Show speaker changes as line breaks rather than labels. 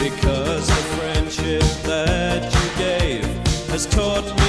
because the friendship that you gave has taught me.